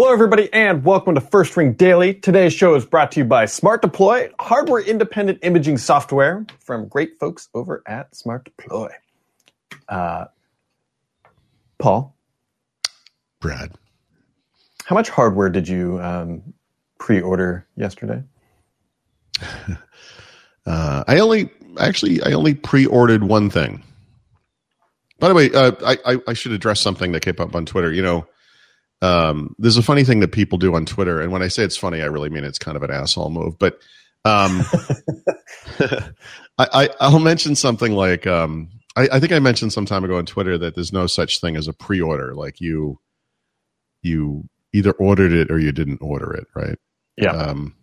Hello, everybody, and welcome to First Ring Daily. Today's show is brought to you by Smart Deploy, hardware independent imaging software from great folks over at Smart Deploy. Uh, Paul, Brad. how much hardware did you um, pre order yesterday? Uh, I only actually I only pre-ordered one thing. By the way, uh, I, I I should address something that came up on Twitter. You know, um, there's a funny thing that people do on Twitter, and when I say it's funny, I really mean it's kind of an asshole move. But um, I, I I'll mention something like um, I, I think I mentioned some time ago on Twitter that there's no such thing as a pre-order. Like you you either ordered it or you didn't order it, right? Yeah. Um,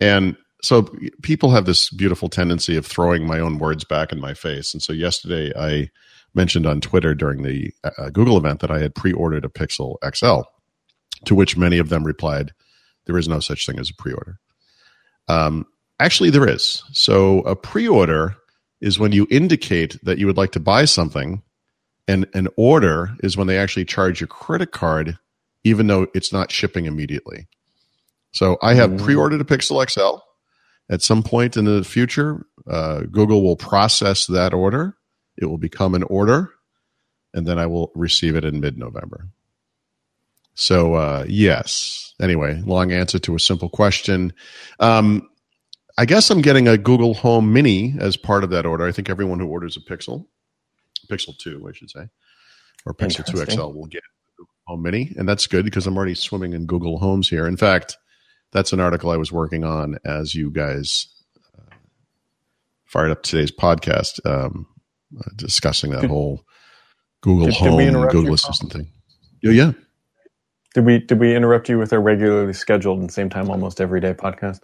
and so people have this beautiful tendency of throwing my own words back in my face. And so yesterday I mentioned on Twitter during the uh, Google event that I had pre-ordered a Pixel XL, to which many of them replied, "There is no such thing as a pre-order." Um, actually, there is. So a pre-order is when you indicate that you would like to buy something, and an order is when they actually charge your credit card, even though it's not shipping immediately. So I have Mm. pre-ordered a Pixel XL. At some point in the future, uh, Google will process that order. It will become an order, and then I will receive it in mid-November. So uh, yes. Anyway, long answer to a simple question. Um, I guess I'm getting a Google Home Mini as part of that order. I think everyone who orders a Pixel, Pixel Two, I should say, or Pixel Two XL will get a Google Home Mini, and that's good because I'm already swimming in Google Homes here. In fact, that's an article I was working on as you guys uh, fired up today's podcast, um, uh, discussing that whole Google Did- Home, Google Assistant thing. Yeah, yeah. Did we did we interrupt you with our regularly scheduled and same time almost every day podcast?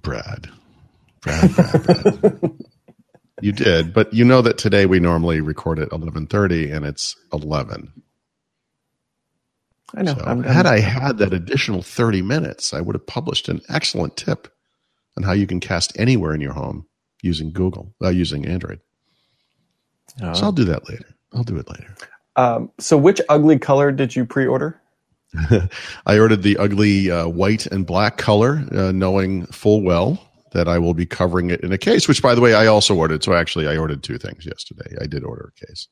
Brad. Brad, Brad, Brad. you did, but you know that today we normally record at 11:30 and it's 11. I know. So I'm, had I'm- I had that additional 30 minutes, I would have published an excellent tip on how you can cast anywhere in your home using Google, uh, using Android. uh, So I'll do that later. I'll do it later. Um, so, which ugly color did you pre-order? I ordered the ugly uh, white and black color, uh, knowing full well that I will be covering it in a case. Which, by the way, I also ordered. So actually, I ordered two things yesterday. I did order a case,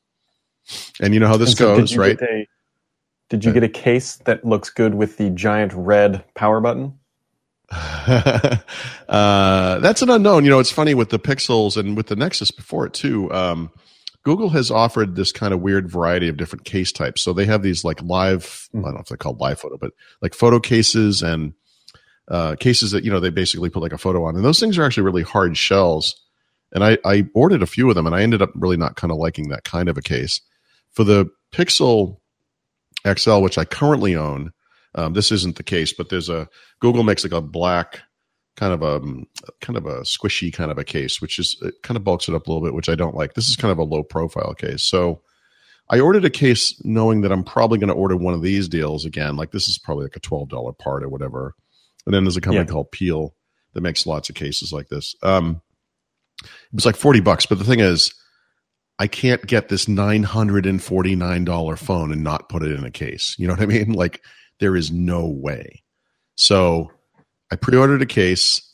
and you know how this so goes, did right? A, did you get a case that looks good with the giant red power button? uh, that's an unknown. You know, it's funny with the Pixels and with the Nexus before it too. Um, Google has offered this kind of weird variety of different case types. So they have these like live, I don't know if they're called live photo, but like photo cases and uh, cases that, you know, they basically put like a photo on. And those things are actually really hard shells. And I, I ordered a few of them and I ended up really not kind of liking that kind of a case. For the Pixel XL, which I currently own, um, this isn't the case, but there's a Google makes like a black kind of a kind of a squishy kind of a case, which is it kind of bulks it up a little bit, which I don't like. This is kind of a low profile case, so I ordered a case knowing that I'm probably going to order one of these deals again. Like this is probably like a twelve dollar part or whatever. And then there's a company Yeah. called Peel that makes lots of cases like this. Um, it was like forty bucks, but the thing is. I can't get this nine hundred and forty nine dollar phone and not put it in a case. You know what I mean? Like there is no way. So I pre-ordered a case.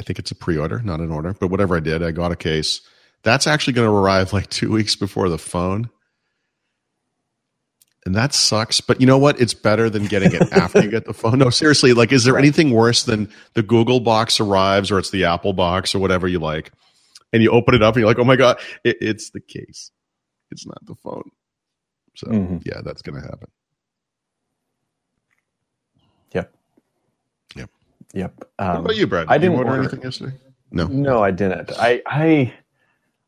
I think it's a pre-order, not an order, but whatever I did, I got a case. That's actually going to arrive like two weeks before the phone. And that sucks. But you know what? It's better than getting it after you get the phone. No, seriously, like, is there anything worse than the Google box arrives or it's the Apple box or whatever you like? And you open it up and you're like, oh my God, it, it's the case. It's not the phone. So, Mhm. yeah, that's going to happen. Yep. Yep. Yep. What Um, about you, Brad? I Did you didn't order order- anything yesterday? No. No, I didn't. I I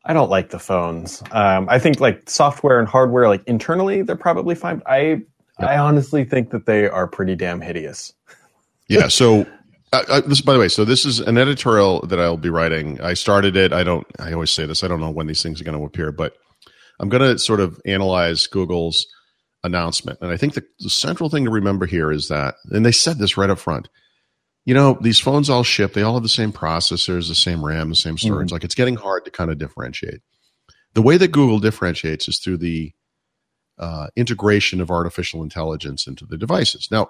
I don't like the phones. Um, I think like software and hardware, like internally, they're probably fine. But I I honestly think that they are pretty damn hideous. Yeah. So, uh, uh, this, by the way, so this is an editorial that I'll be writing. I started it. I don't. I always say this. I don't know when these things are going to appear, but I'm going to sort of analyze Google's announcement. And I think the, the central thing to remember here is that, and they said this right up front. You know, these phones all ship. They all have the same processors, the same RAM, the same storage. Like it's getting hard to kind of differentiate. The way that Google differentiates is through the uh, integration of artificial intelligence into the devices. Now,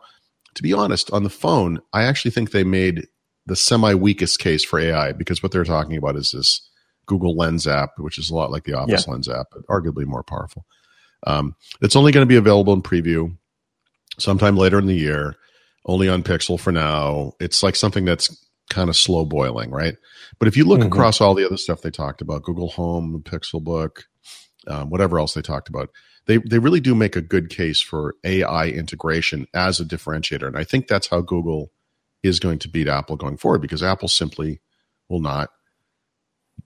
to be honest, on the phone, I actually think they made the semi weakest case for AI because what they're talking about is this Google Lens app, which is a lot like the Office yeah. Lens app, but arguably more powerful. Um, it's only going to be available in preview sometime later in the year, only on Pixel for now. It's like something that's kind of slow boiling, right? But if you look mm-hmm. across all the other stuff they talked about, Google Home, Pixelbook, um, whatever else they talked about, they they really do make a good case for AI integration as a differentiator, and I think that's how Google is going to beat Apple going forward because Apple simply will not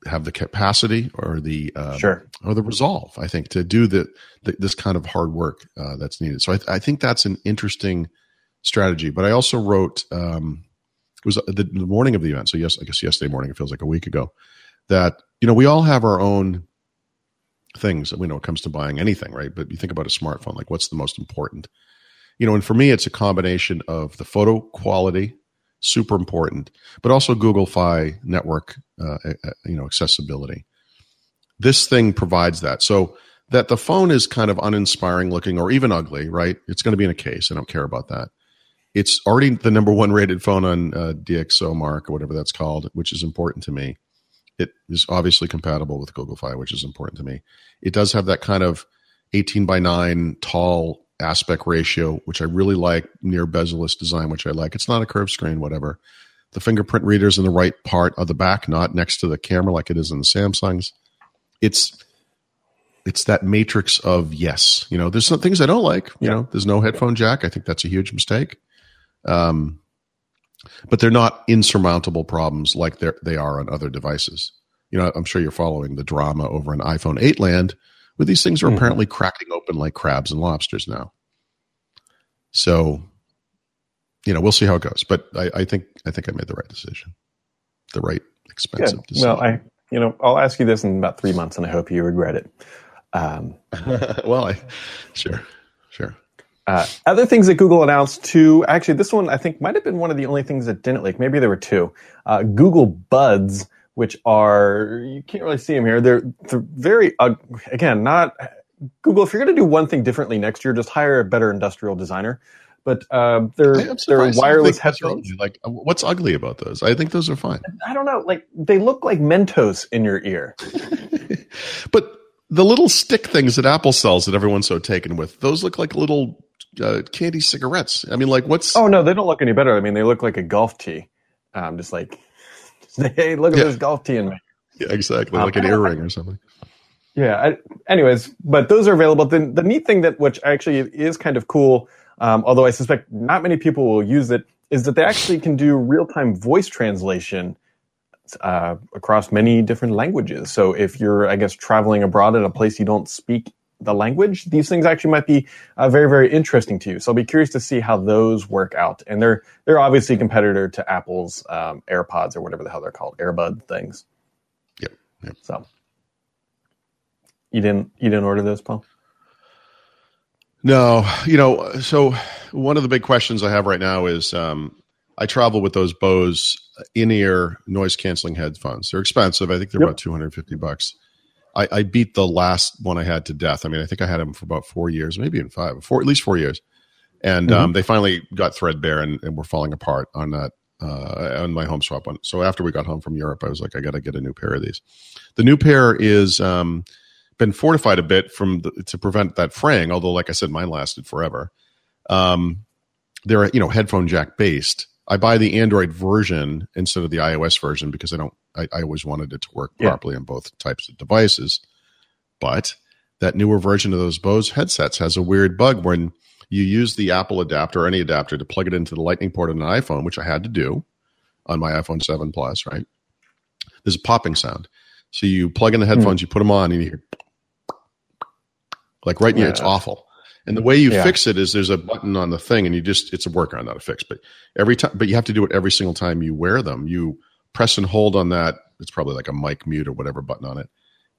have the capacity or the um, sure or the resolve. I think to do the, the this kind of hard work uh, that's needed. So I, th- I, think that's an interesting strategy. But I also wrote um, it was the, the, morning of the event. So yes, I guess yesterday morning. It feels like a week ago. That you know we all have our own things. We know it comes to buying anything, right? But you think about a smartphone. Like what's the most important? You know, and for me, it's a combination of the photo quality super important, but also Google Fi network, uh, you know, accessibility. This thing provides that. So that the phone is kind of uninspiring looking or even ugly, right? It's going to be in a case. I don't care about that. It's already the number one rated phone on uh, DxOMark or whatever that's called, which is important to me. It is obviously compatible with Google Fi, which is important to me. It does have that kind of 18 by 9 tall aspect ratio, which I really like, near bezel-less design, which I like. It's not a curved screen, whatever. The fingerprint reader's in the right part of the back, not next to the camera like it is in the Samsungs. It's it's that matrix of yes. You know, there's some things I don't like. You know, there's no headphone jack. I think that's a huge mistake. Um, but they're not insurmountable problems like they they are on other devices. You know, I'm sure you're following the drama over an iPhone 8 land where these things are mm-hmm. apparently cracking open like crabs and lobsters now. So, you know, we'll see how it goes. But I, I think I think I made the right decision, the right expensive Good. decision. Well, I you know I'll ask you this in about three months, and I hope you regret it. Um, well, I sure, sure. Uh, other things that Google announced too. Actually, this one I think might have been one of the only things that didn't leak. Maybe there were two. Uh, Google Buds which are you can't really see them here. They're they're very uh, again not Google. If you're going to do one thing differently next year, just hire a better industrial designer. But uh, they're they're wireless headphones. Like, what's ugly about those? I think those are fine. I don't know. Like they look like Mentos in your ear. but the little stick things that Apple sells that everyone's so taken with, those look like little uh, candy cigarettes. I mean, like what's? Oh no, they don't look any better. I mean, they look like a golf tee. Um, just like hey, look at yeah. this golf tee in me. Yeah, exactly, um, like an earring or something. Yeah. I, anyways, but those are available. The, the neat thing that, which actually is kind of cool, um, although I suspect not many people will use it, is that they actually can do real time voice translation uh, across many different languages. So if you're, I guess, traveling abroad at a place you don't speak the language, these things actually might be uh, very, very interesting to you. So I'll be curious to see how those work out. And they're they're obviously a competitor to Apple's um, AirPods or whatever the hell they're called, AirBud things. Yep. yep. So you didn't you didn't order those, Paul? No, you know. So one of the big questions I have right now is um, I travel with those Bose in-ear noise canceling headphones. They're expensive. I think they're yep. about two hundred fifty bucks. I, I, beat the last one I had to death. I mean, I think I had them for about four years, maybe even five, four, at least four years. And mm-hmm. um, they finally got threadbare and, and were falling apart on that uh, on my home swap one. So after we got home from Europe, I was like, I got to get a new pair of these. The new pair is um, been fortified a bit from the, to prevent that fraying. Although, like I said, mine lasted forever. Um, they're you know headphone jack based. I buy the Android version instead of the iOS version because I don't I, I always wanted it to work yeah. properly on both types of devices. But that newer version of those Bose headsets has a weird bug when you use the Apple adapter or any adapter to plug it into the Lightning port on an iPhone, which I had to do on my iPhone 7 Plus, right? There's a popping sound. So you plug in the headphones, mm. you put them on, and you hear like right near, yeah. it's awful. And the way you yeah. fix it is there's a button on the thing, and you just it's a workaround, not a fix. But every time, but you have to do it every single time you wear them. You press and hold on that. It's probably like a mic mute or whatever button on it,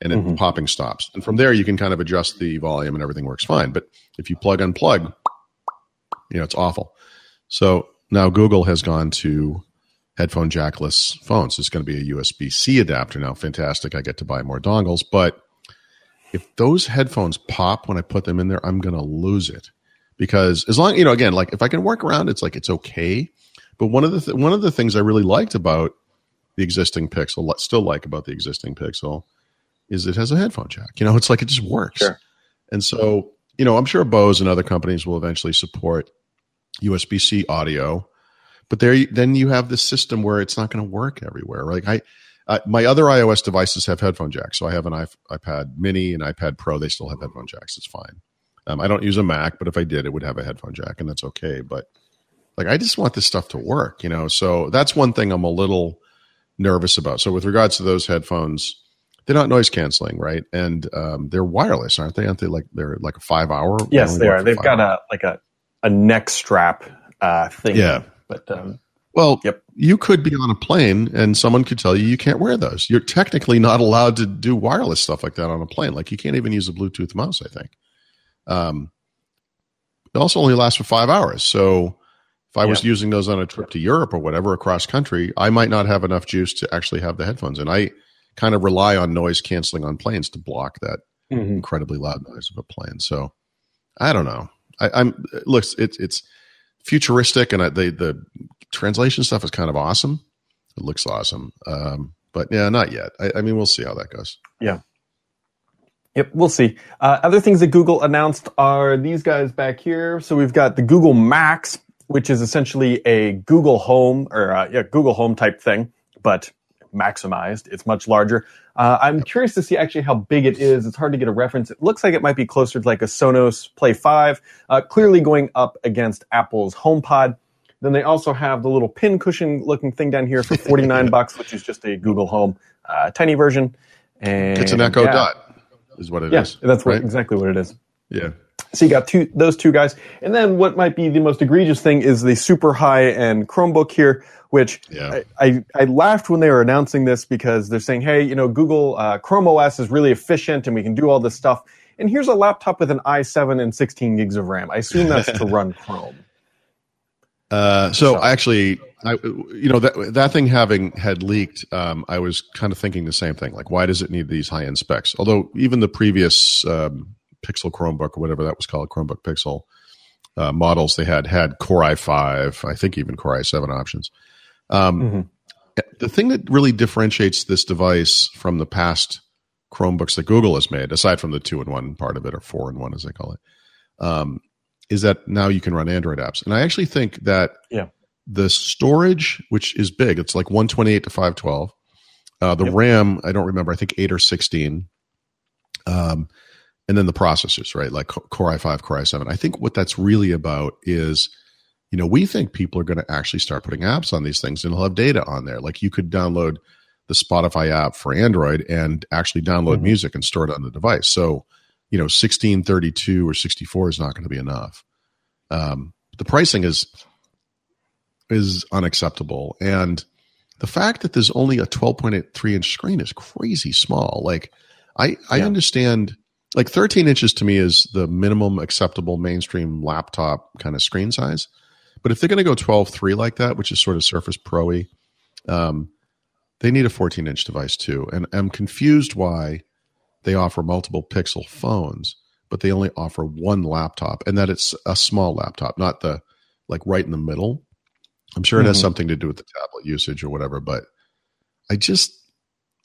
and then mm-hmm. popping stops. And from there, you can kind of adjust the volume and everything works fine. But if you plug unplug, you know it's awful. So now Google has gone to headphone jackless phones. It's going to be a USB C adapter now. Fantastic. I get to buy more dongles, but if those headphones pop when I put them in there, I'm gonna lose it because as long you know, again, like if I can work around, it's like it's okay. But one of the th- one of the things I really liked about the existing Pixel, still like about the existing Pixel, is it has a headphone jack. You know, it's like it just works. Sure. And so, you know, I'm sure Bose and other companies will eventually support USB C audio, but there then you have this system where it's not going to work everywhere. Like I, uh, my other iOS devices have headphone jacks, so I have an iPad Mini and iPad Pro. They still have headphone jacks. It's fine. Um, I don't use a Mac, but if I did, it would have a headphone jack, and that's okay. But like, I just want this stuff to work, you know. So that's one thing I'm a little nervous about. So with regards to those headphones, they're not noise canceling, right? And um, they're wireless, aren't they? Aren't they like they're like a five hour? Yes, they are. They've got a like a a neck strap uh, thing. Yeah, but um, well, yep. you could be on a plane and someone could tell you you can't wear those. You're technically not allowed to do wireless stuff like that on a plane. Like you can't even use a Bluetooth mouse. I think. Um, it also only lasts for five hours, so if I was using those on a trip to Europe or whatever across country, I might not have enough juice to actually have the headphones. And I kind of rely on noise canceling on planes to block that mm-hmm. incredibly loud noise of a plane. So I don't know. I, am looks it's it's futuristic and I, the the translation stuff is kind of awesome. It looks awesome, um, but yeah, not yet. I, I, mean, we'll see how that goes. Yeah. Yep, we'll see. Uh, other things that Google announced are these guys back here. So we've got the Google Max, which is essentially a Google Home or uh, yeah, Google Home type thing, but maximized. It's much larger. Uh, I'm curious to see actually how big it is. It's hard to get a reference. It looks like it might be closer to like a Sonos Play 5, uh, clearly going up against Apple's HomePod. Then they also have the little pin cushion looking thing down here for 49 bucks, which is just a Google Home uh, tiny version. And it's an Echo yeah. Dot, is what it yeah, is. That's right? what, exactly what it is. Yeah. So you got two those two guys, and then what might be the most egregious thing is the super high end Chromebook here, which yeah. I, I, I laughed when they were announcing this because they're saying, hey, you know, Google uh, Chrome OS is really efficient and we can do all this stuff. And here's a laptop with an i7 and 16 gigs of RAM. I assume that's to run Chrome. Uh, so, so actually, I, you know, that that thing having had leaked, um, I was kind of thinking the same thing. Like, why does it need these high end specs? Although even the previous um, Pixel Chromebook or whatever that was called, Chromebook Pixel uh, models they had had Core i5, I think even Core i7 options. Um, mm-hmm. The thing that really differentiates this device from the past Chromebooks that Google has made, aside from the two in one part of it or four in one as they call it, um, is that now you can run Android apps. And I actually think that yeah. the storage, which is big, it's like 128 to 512. Uh, the yep. RAM, I don't remember, I think 8 or 16. Um, and then the processors, right? Like Core i5, Core i7. I think what that's really about is, you know, we think people are going to actually start putting apps on these things and they'll have data on there. Like you could download the Spotify app for Android and actually download mm-hmm. music and store it on the device. So, you know, 1632 or 64 is not going to be enough. Um, the pricing is is unacceptable and the fact that there's only a 12.83 inch screen is crazy small. Like I I yeah. understand like 13 inches to me is the minimum acceptable mainstream laptop kind of screen size. But if they're going to go 12 3 like that, which is sort of Surface Pro y, um, they need a 14 inch device too. And I'm confused why they offer multiple Pixel phones, but they only offer one laptop and that it's a small laptop, not the like right in the middle. I'm sure it has mm-hmm. something to do with the tablet usage or whatever, but I just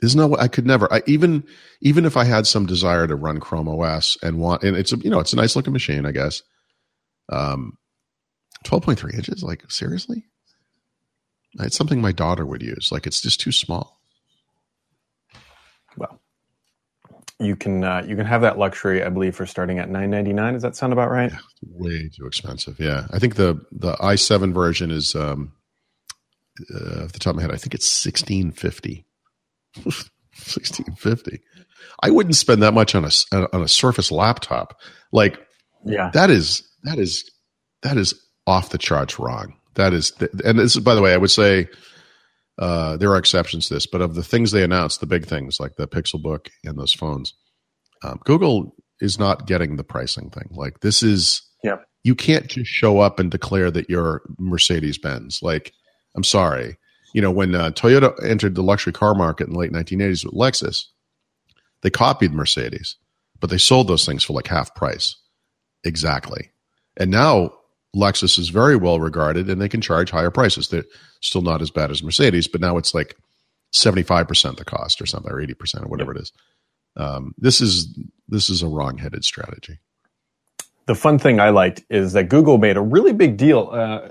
there's no way I could never. I even even if I had some desire to run Chrome OS and want and it's a you know it's a nice looking machine I guess. Um, twelve point three inches. Like seriously, it's something my daughter would use. Like it's just too small. Well, you can uh, you can have that luxury, I believe, for starting at nine ninety nine. Does that sound about right? Yeah, way too expensive. Yeah, I think the the i seven version is um, uh, off the top of my head. I think it's sixteen fifty. 1650. I wouldn't spend that much on a on a Surface laptop. Like, yeah, that is that is that is off the charts wrong. That is, and this is by the way, I would say uh, there are exceptions to this, but of the things they announced, the big things like the Pixel Book and those phones, um, Google is not getting the pricing thing. Like, this is, yeah, you can't just show up and declare that you're Mercedes Benz. Like, I'm sorry, you know, when uh, Toyota entered the luxury car market in the late 1980s with Lexus, they copied Mercedes, but they sold those things for like half price. Exactly. And now Lexus is very well regarded and they can charge higher prices. They're still not as bad as Mercedes, but now it's like 75% the cost or something, or 80% or whatever it is. Um, this is this is a wrong-headed strategy. The fun thing I liked is that Google made a really big deal, uh,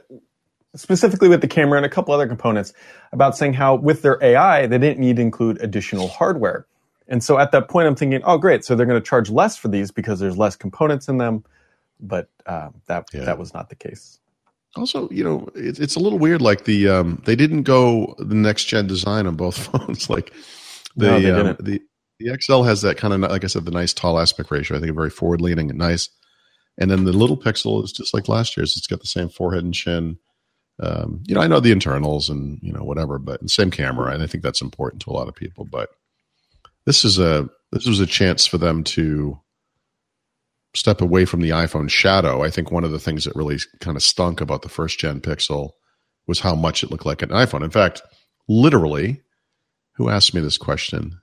specifically with the camera and a couple other components, about saying how with their AI they didn't need to include additional hardware. And so at that point, I'm thinking, oh, great, so they're going to charge less for these because there's less components in them. But uh, that yeah. that was not the case. Also, you know, it, it's a little weird. Like the um, they didn't go the next gen design on both phones. like the no, um, the the XL has that kind of like I said, the nice tall aspect ratio. I think very forward leaning and nice. And then the little Pixel is just like last year's. It's got the same forehead and chin. Um, you know, I know the internals and you know whatever, but same camera, and I think that's important to a lot of people. But this is a this was a chance for them to step away from the iPhone shadow. I think one of the things that really kind of stunk about the first gen Pixel was how much it looked like an iPhone. In fact, literally, who asked me this question?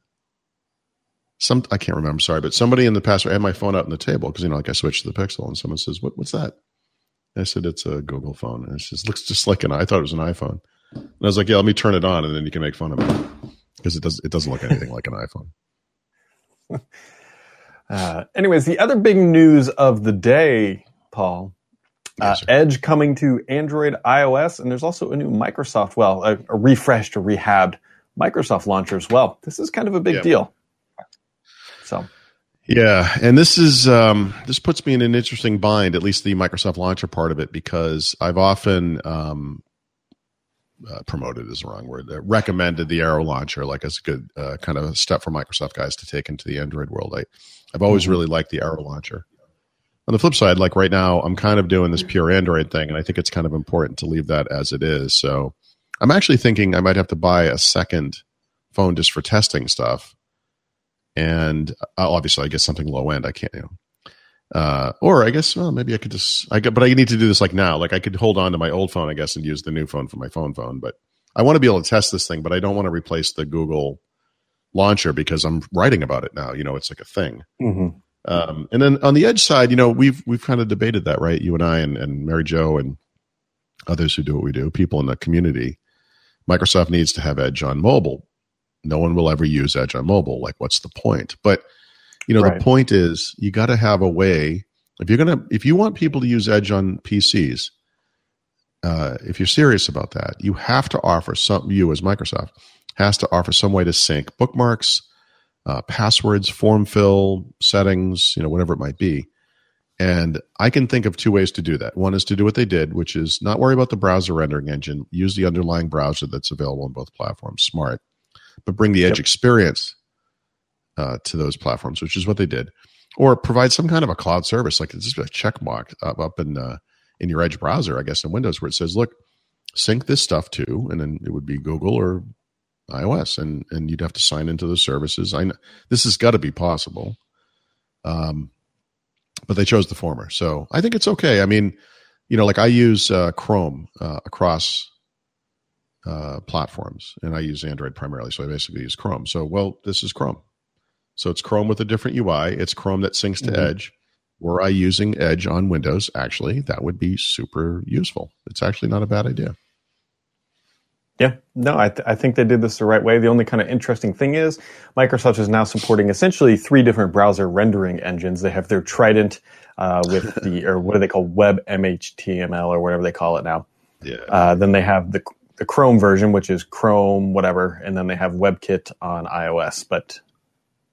Some I can't remember. Sorry, but somebody in the past I had my phone out on the table because you know, like I switched to the Pixel, and someone says, "What? What's that?" I said, "It's a Google phone." And it just looks just like an. I thought it was an iPhone. And I was like, "Yeah, let me turn it on, and then you can make fun of it." because it does it doesn't look anything like an iPhone. Uh, anyways, the other big news of the day, Paul, uh, yes, Edge coming to Android, iOS, and there's also a new Microsoft, well, a, a refreshed or rehabbed Microsoft launcher as well. This is kind of a big deal. Yeah, and this is um, this puts me in an interesting bind, at least the Microsoft launcher part of it, because I've often um, uh, promoted is the wrong word. Uh, recommended the Arrow launcher like as a good uh, kind of step for Microsoft guys to take into the Android world. I, I've always mm-hmm. really liked the Arrow launcher. On the flip side, like right now, I'm kind of doing this pure Android thing, and I think it's kind of important to leave that as it is. So I'm actually thinking I might have to buy a second phone just for testing stuff. And uh, obviously, I guess something low end. I can't, you know, uh, or I guess, well, maybe I could just, I but I need to do this like now. Like I could hold on to my old phone, I guess, and use the new phone for my phone phone. But I want to be able to test this thing, but I don't want to replace the Google launcher because I'm writing about it now. You know, it's like a thing. Mm-hmm. Um, and then on the Edge side, you know, we've we've kind of debated that, right? You and I and, and Mary Jo and others who do what we do, people in the community. Microsoft needs to have Edge on mobile. No one will ever use Edge on mobile. Like, what's the point? But you know, right. the point is you got to have a way. If you're gonna, if you want people to use Edge on PCs, uh, if you're serious about that, you have to offer some. You as Microsoft has to offer some way to sync bookmarks, uh, passwords, form fill, settings, you know, whatever it might be. And I can think of two ways to do that. One is to do what they did, which is not worry about the browser rendering engine, use the underlying browser that's available on both platforms, smart, but bring the Edge yep. experience uh, to those platforms, which is what they did, or provide some kind of a cloud service, like it's just a check mark up, up in uh, in your Edge browser, I guess, in Windows, where it says, "Look, sync this stuff to," and then it would be Google or iOS, and and you'd have to sign into the services. I know this has got to be possible, um, but they chose the former, so I think it's okay. I mean, you know, like I use uh, Chrome uh, across uh, platforms, and I use Android primarily, so I basically use Chrome. So, well, this is Chrome. So it's Chrome with a different UI. It's Chrome that syncs to mm-hmm. Edge. Were I using Edge on Windows, actually, that would be super useful. It's actually not a bad idea. Yeah, no, I, th- I think they did this the right way. The only kind of interesting thing is Microsoft is now supporting essentially three different browser rendering engines. They have their Trident uh, with the, or what do they call Web MHTML or whatever they call it now. Yeah. Uh, then they have the the Chrome version, which is Chrome whatever, and then they have WebKit on iOS. But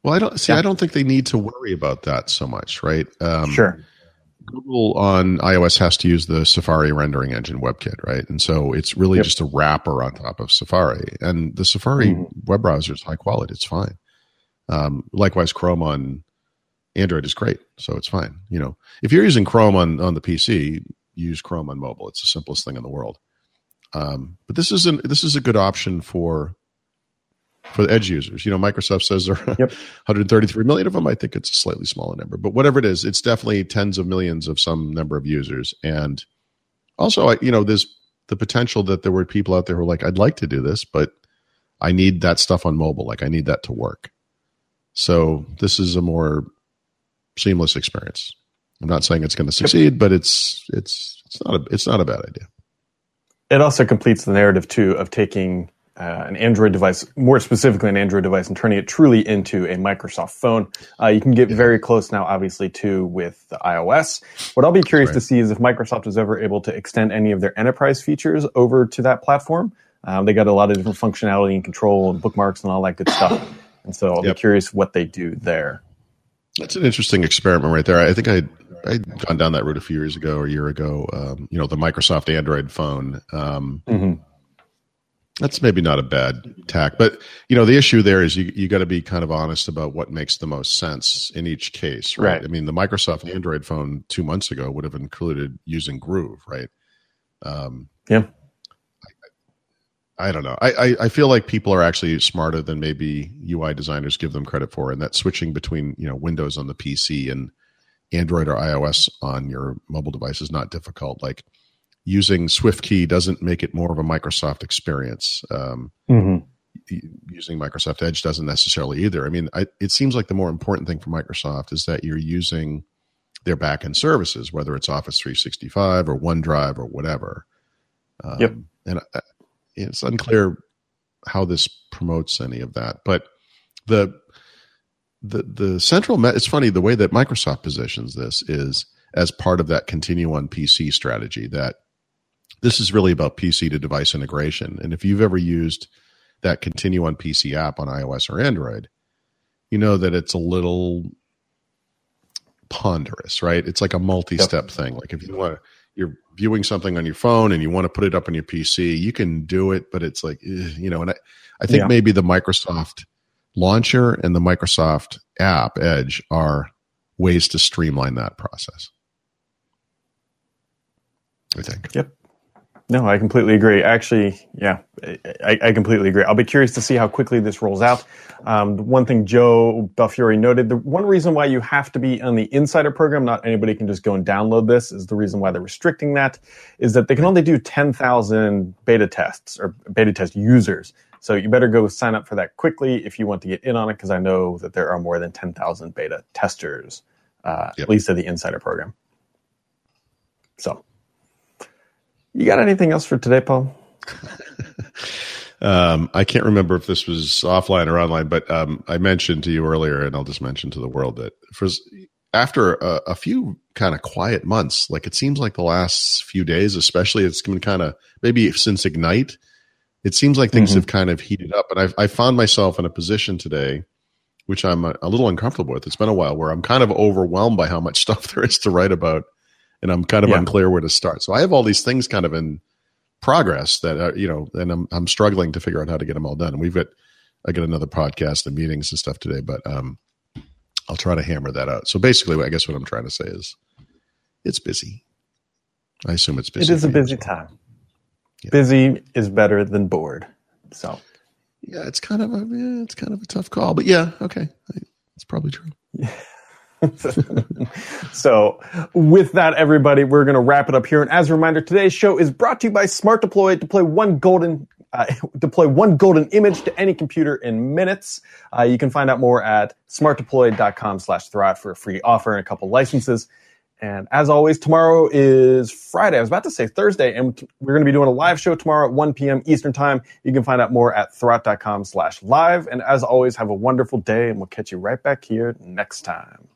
well, I don't see. Yeah. I don't think they need to worry about that so much, right? Um, sure. Google on iOS has to use the Safari rendering engine WebKit, right? And so it's really yep. just a wrapper on top of Safari. And the Safari mm-hmm. web browser is high quality; it's fine. Um, likewise, Chrome on Android is great, so it's fine. You know, if you're using Chrome on on the PC, use Chrome on mobile. It's the simplest thing in the world. Um, but this is an this is a good option for for the edge users. You know, Microsoft says there are yep. 133 million of them. I think it's a slightly smaller number, but whatever it is, it's definitely tens of millions of some number of users. And also, you know, there's the potential that there were people out there who are like, I'd like to do this, but I need that stuff on mobile. Like I need that to work. So this is a more seamless experience. I'm not saying it's going to succeed, but it's it's it's not a it's not a bad idea. It also completes the narrative too of taking uh, an Android device, more specifically an Android device, and turning it truly into a Microsoft phone. Uh, you can get very close now, obviously, too, with the iOS. What I'll be curious right. to see is if Microsoft is ever able to extend any of their enterprise features over to that platform. Um, they got a lot of different functionality and control and bookmarks and all that good stuff. And so I'll yep. be curious what they do there. That's an interesting experiment right there. I think I I'd gone down that route a few years ago or a year ago. Um, you know, the Microsoft Android phone. Um, mm-hmm. That's maybe not a bad tack, but you know, the issue there is you you got to be kind of honest about what makes the most sense in each case, right? right? I mean, the Microsoft Android phone two months ago would have included using Groove, right? Um, yeah. I don't know. I, I, I, feel like people are actually smarter than maybe UI designers give them credit for, and that switching between you know Windows on the PC and Android or iOS on your mobile device is not difficult. Like using SwiftKey doesn't make it more of a Microsoft experience. Um, mm-hmm. Using Microsoft Edge doesn't necessarily either. I mean, I, it seems like the more important thing for Microsoft is that you're using their backend services, whether it's Office 365 or OneDrive or whatever. Um, yep. And I, it's unclear how this promotes any of that, but the the the central me- it's funny the way that Microsoft positions this is as part of that continue on PC strategy that this is really about PC to device integration. And if you've ever used that continue on PC app on iOS or Android, you know that it's a little ponderous, right? It's like a multi-step yep. thing. Like if you want to, you're viewing something on your phone and you want to put it up on your PC, you can do it, but it's like, eh, you know, and I, I think yeah. maybe the Microsoft launcher and the Microsoft app Edge are ways to streamline that process. I think. Yep. No, I completely agree. Actually, yeah, I, I, completely agree. I'll be curious to see how quickly this rolls out. Um, one thing Joe Belfiore noted, the one reason why you have to be on the insider program, not anybody can just go and download this, is the reason why they're restricting that, is that they can only do 10,000 beta tests or beta test users. So you better go sign up for that quickly if you want to get in on it, because I know that there are more than 10,000 beta testers, uh, yep. at least of the insider program. So. You got anything else for today, Paul? um, I can't remember if this was offline or online, but um, I mentioned to you earlier, and I'll just mention to the world that for after a, a few kind of quiet months, like it seems like the last few days, especially, it's been kind of maybe since Ignite, it seems like things mm-hmm. have kind of heated up. And I've, I found myself in a position today, which I'm a, a little uncomfortable with. It's been a while where I'm kind of overwhelmed by how much stuff there is to write about and I'm kind of yeah. unclear where to start. So I have all these things kind of in progress that are, you know, and I'm I'm struggling to figure out how to get them all done. And we've got I got another podcast and meetings and stuff today, but um, I'll try to hammer that out. So basically, I guess what I'm trying to say is, it's busy. I assume it's busy. It is a busy time. Yeah. Busy is better than bored. So, yeah, it's kind of a yeah, it's kind of a tough call, but yeah, okay, it's probably true. Yeah. so, with that, everybody, we're going to wrap it up here. And as a reminder, today's show is brought to you by Smart Deploy. Deploy one golden uh, deploy one golden image to any computer in minutes. Uh, you can find out more at smartdeploy.com slash thrive for a free offer and a couple licenses. And as always, tomorrow is Friday. I was about to say Thursday, and we're going to be doing a live show tomorrow at 1 p.m. Eastern Time. You can find out more at thurrott.com slash live. And as always, have a wonderful day, and we'll catch you right back here next time.